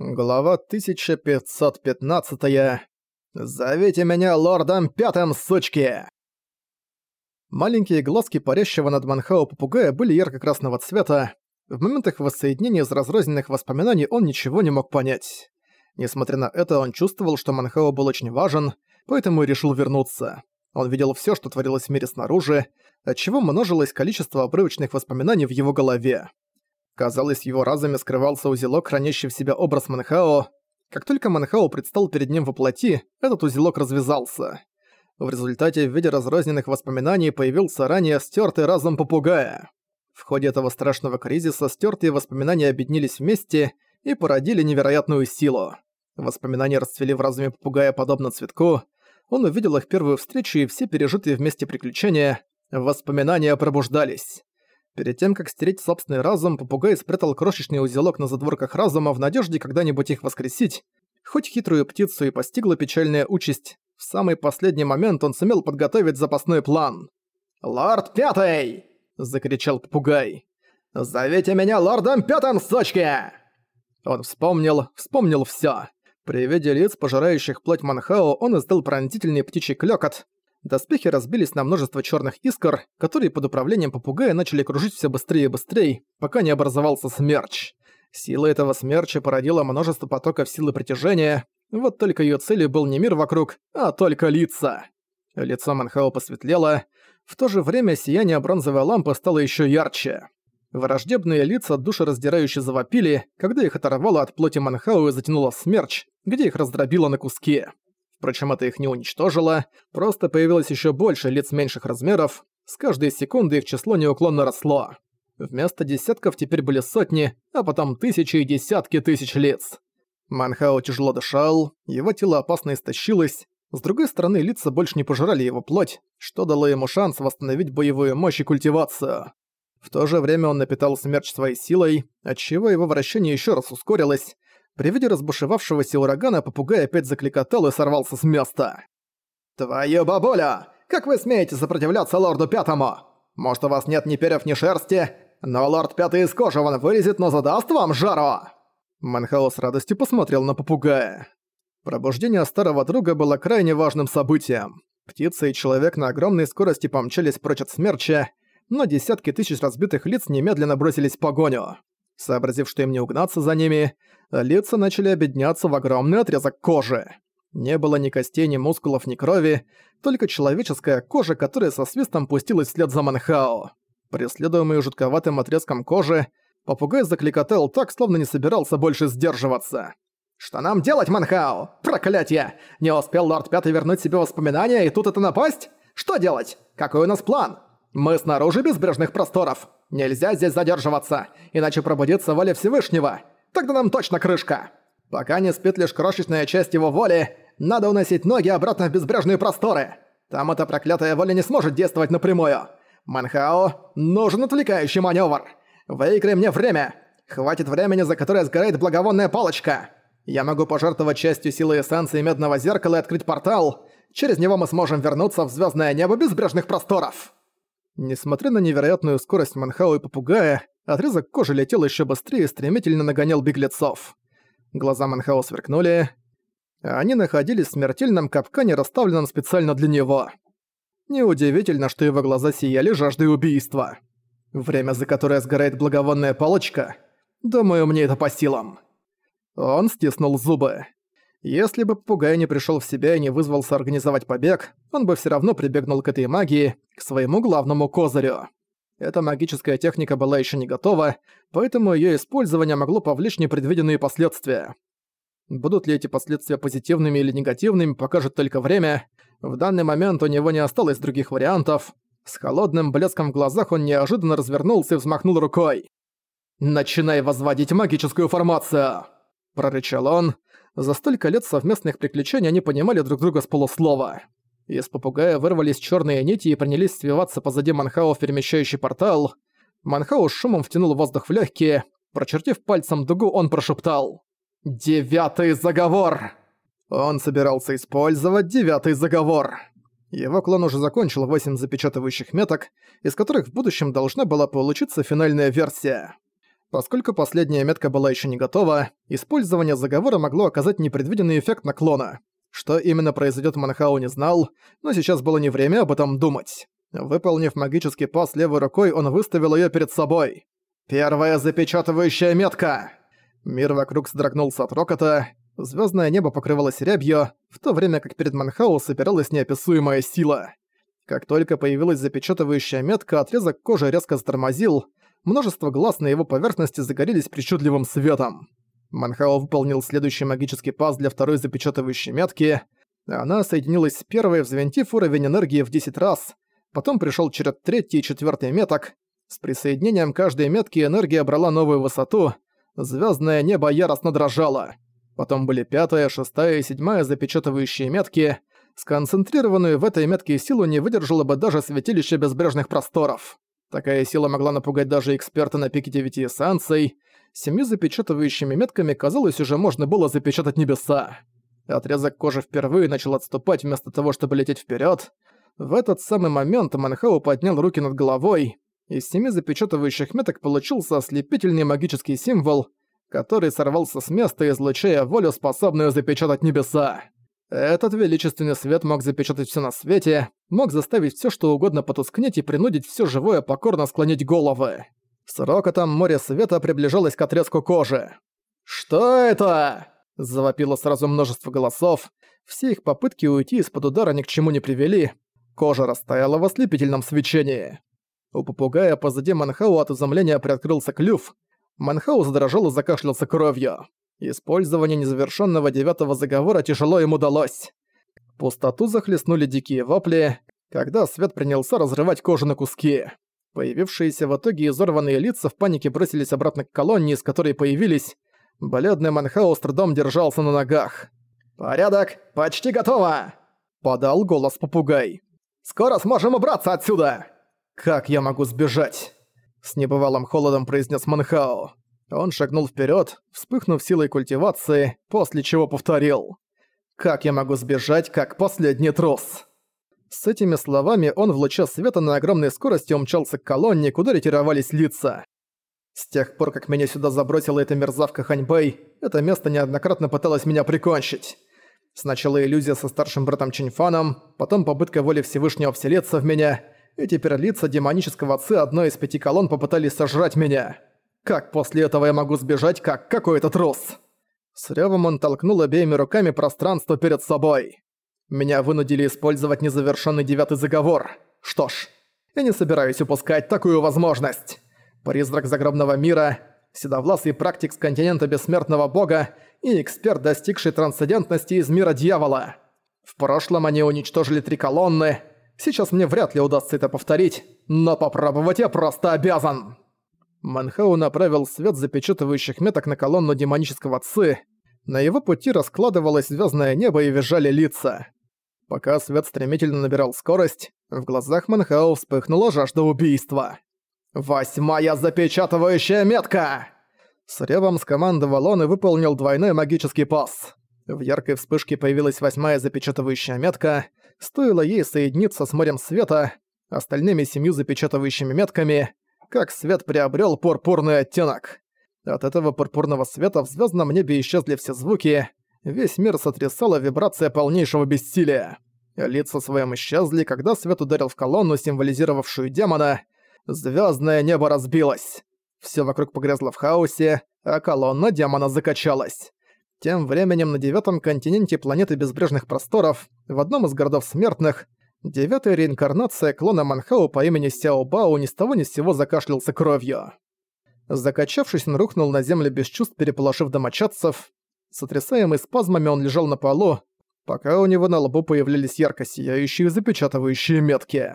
Глава 1515. -я. «Зовите меня лордом пятым, сучки!» Маленькие глазки парящего над Манхао попугая были ярко-красного цвета. В моментах воссоединения из разрозненных воспоминаний он ничего не мог понять. Несмотря на это, он чувствовал, что Манхао был очень важен, поэтому и решил вернуться. Он видел все, что творилось в мире снаружи, отчего множилось количество обрывочных воспоминаний в его голове. Казалось, его разуме скрывался узелок, хранящий в себя образ Манхао. Как только Манхао предстал перед ним во плоти, этот узелок развязался. В результате в виде разрозненных воспоминаний появился ранее стертый разум попугая. В ходе этого страшного кризиса стертые воспоминания объединились вместе и породили невероятную силу. Воспоминания расцвели в разуме попугая подобно цветку. Он увидел их первую встречу и все пережитые вместе приключения. Воспоминания пробуждались. Перед тем, как стереть собственный разум, попугай спрятал крошечный узелок на задворках разума в надежде когда-нибудь их воскресить. Хоть хитрую птицу и постигла печальная участь, в самый последний момент он сумел подготовить запасной план. «Лорд Пятый!» – закричал попугай. «Зовите меня лордом Пятым, сучки!» Он вспомнил, вспомнил всё. При виде лиц, пожирающих плоть Манхао, он издал пронзительный птичий клёкот, Доспехи разбились на множество черных искр, которые под управлением попугая начали кружить все быстрее и быстрее, пока не образовался смерч. Сила этого смерча породила множество потоков силы притяжения, вот только ее целью был не мир вокруг, а только лица. Лицо Манхао посветлело, в то же время сияние бронзовой лампы стало еще ярче. Враждебные лица душераздирающе завопили, когда их оторвало от плоти Манхау и затянуло смерч, где их раздробило на куски. Впрочем, это их не уничтожило, просто появилось еще больше лиц меньших размеров, с каждой секунды их число неуклонно росло. Вместо десятков теперь были сотни, а потом тысячи и десятки тысяч лиц. Манхао тяжело дышал, его тело опасно истощилось, с другой стороны, лица больше не пожирали его плоть, что дало ему шанс восстановить боевую мощь и культивацию. В то же время он напитал смерч своей силой, отчего его вращение еще раз ускорилось, при виде разбушевавшегося урагана попугай опять закликотал и сорвался с места. «Твою бабуля! Как вы смеете сопротивляться лорду Пятому? Может, у вас нет ни перьев, ни шерсти, но лорд Пятый из кожи вон вылезет, но задаст вам жару!» Манхао с радостью посмотрел на попугая. Пробуждение старого друга было крайне важным событием. Птица и человек на огромной скорости помчались прочь от смерча, но десятки тысяч разбитых лиц немедленно бросились в погоню. Сообразив, что им не угнаться за ними, лица начали обедняться в огромный отрезок кожи. Не было ни костей, ни мускулов, ни крови, только человеческая кожа, которая со свистом пустилась вслед за Манхао. Преследуемый жутковатым отрезком кожи, попугай закликотал так, словно не собирался больше сдерживаться. «Что нам делать, Манхао? Проклятье! Не успел лорд Пятый вернуть себе воспоминания, и тут это напасть? Что делать? Какой у нас план? Мы снаружи безбрежных просторов. Нельзя здесь задерживаться, иначе пробудится воля Всевышнего. Тогда нам точно крышка. Пока не спит лишь крошечная часть его воли, надо уносить ноги обратно в безбрежные просторы. Там эта проклятая воля не сможет действовать напрямую. Манхао, нужен отвлекающий маневр. Выиграй мне время. Хватит времени, за которое сгорает благовонная палочка. Я могу пожертвовать частью силы эссенции медного зеркала и открыть портал. Через него мы сможем вернуться в звездное небо безбрежных просторов. Несмотря на невероятную скорость Манхау и попугая, отрезок кожи летел еще быстрее и стремительно нагонял беглецов. Глаза Манхау сверкнули. Они находились в смертельном капкане, расставленном специально для него. Неудивительно, что его глаза сияли жаждой убийства. Время, за которое сгорает благовонная палочка? Думаю, мне это по силам. Он стиснул зубы. Если бы попугай не пришел в себя и не вызвался организовать побег, он бы все равно прибегнул к этой магии, к своему главному козырю. Эта магическая техника была еще не готова, поэтому ее использование могло повлечь непредвиденные последствия. Будут ли эти последствия позитивными или негативными, покажет только время. В данный момент у него не осталось других вариантов. С холодным блеском в глазах он неожиданно развернулся и взмахнул рукой. «Начинай возводить магическую формацию!» – прорычал он, за столько лет совместных приключений они понимали друг друга с полуслова. Из попугая вырвались черные нити и принялись свиваться позади Манхао в перемещающий портал. Манхао с шумом втянул воздух в легкие. Прочертив пальцем дугу, он прошептал. «Девятый заговор!» Он собирался использовать девятый заговор. Его клон уже закончил 8 запечатывающих меток, из которых в будущем должна была получиться финальная версия. Поскольку последняя метка была еще не готова, использование заговора могло оказать непредвиденный эффект наклона. Что именно произойдет Манхау не знал, но сейчас было не время об этом думать. Выполнив магический пас левой рукой, он выставил ее перед собой. «Первая запечатывающая метка!» Мир вокруг содрогнулся от рокота, звездное небо покрывалось рябью, в то время как перед Манхау собиралась неописуемая сила. Как только появилась запечатывающая метка, отрезок кожи резко затормозил, множество глаз на его поверхности загорелись причудливым светом. Манхао выполнил следующий магический паз для второй запечатывающей метки. Она соединилась с первой, взвинтив уровень энергии в 10 раз. Потом пришел черед третьей и четвертой меток. С присоединением каждой метки энергия брала новую высоту. Звездное небо яростно дрожало. Потом были пятая, шестая и седьмая запечатывающие метки. Сконцентрированную в этой метке силу не выдержало бы даже святилище безбрежных просторов. Такая сила могла напугать даже эксперта на пике девяти эссенций. Семью запечатывающими метками, казалось, уже можно было запечатать небеса. Отрезок кожи впервые начал отступать вместо того, чтобы лететь вперед. В этот самый момент Манхау поднял руки над головой. Из семи запечатывающих меток получился ослепительный магический символ, который сорвался с места, излучая волю, способную запечатать небеса. Этот величественный свет мог запечатать все на свете, мог заставить все что угодно потускнеть и принудить все живое покорно склонить головы. С рокотом море света приближалось к отрезку кожи. «Что это?» – завопило сразу множество голосов. Все их попытки уйти из-под удара ни к чему не привели. Кожа растаяла в ослепительном свечении. У попугая позади Манхау от изумления приоткрылся клюв. Манхау задрожал и закашлялся кровью. Использование незавершенного девятого заговора тяжело ему удалось. Пустоту захлестнули дикие вопли, когда свет принялся разрывать кожу на куски. Появившиеся в итоге изорванные лица в панике бросились обратно к колонне, из которой появились. Бледный Манхау с трудом держался на ногах. «Порядок, почти готово!» — подал голос попугай. «Скоро сможем убраться отсюда!» «Как я могу сбежать?» — с небывалым холодом произнес Манхао. Он шагнул вперед, вспыхнув силой культивации, после чего повторил. «Как я могу сбежать, как последний трус?» С этими словами он в луче света на огромной скорости умчался к колонне, куда ретировались лица. С тех пор, как меня сюда забросила эта мерзавка Ханьбэй, это место неоднократно пыталось меня прикончить. Сначала иллюзия со старшим братом Чиньфаном, потом попытка воли Всевышнего вселиться в меня, и теперь лица демонического Ци одной из пяти колонн попытались сожрать меня. Как после этого я могу сбежать, как какой-то трус? С рёвом он толкнул обеими руками пространство перед собой. Меня вынудили использовать незавершенный девятый заговор. Что ж, я не собираюсь упускать такую возможность. Призрак загробного мира, седовласый практик с континента бессмертного бога и эксперт, достигший трансцендентности из мира дьявола. В прошлом они уничтожили три колонны. Сейчас мне вряд ли удастся это повторить, но попробовать я просто обязан. Манхау направил свет запечатывающих меток на колонну демонического Ци. На его пути раскладывалось звездное небо и визжали лица. Пока свет стремительно набирал скорость, в глазах Манхау вспыхнула жажда убийства. «Восьмая запечатывающая метка!» С ревом скомандовал он и выполнил двойной магический пас. В яркой вспышке появилась восьмая запечатывающая метка. Стоило ей соединиться с морем света, остальными семью запечатывающими метками, как свет приобрел пурпурный оттенок. От этого пурпурного света в звездном небе исчезли все звуки, весь мир сотрясала вибрация полнейшего бессилия. Лица своем исчезли, когда свет ударил в колонну, символизировавшую демона. Звездное небо разбилось. Все вокруг погрязло в хаосе, а колонна демона закачалась. Тем временем на девятом континенте планеты безбрежных просторов, в одном из городов смертных, Девятая реинкарнация клона Манхау по имени Сяо Бао ни с того ни с сего закашлялся кровью. Закачавшись, он рухнул на землю без чувств, переполошив домочадцев. Сотрясаемый спазмами он лежал на полу, пока у него на лбу появлялись ярко сияющие запечатывающие метки.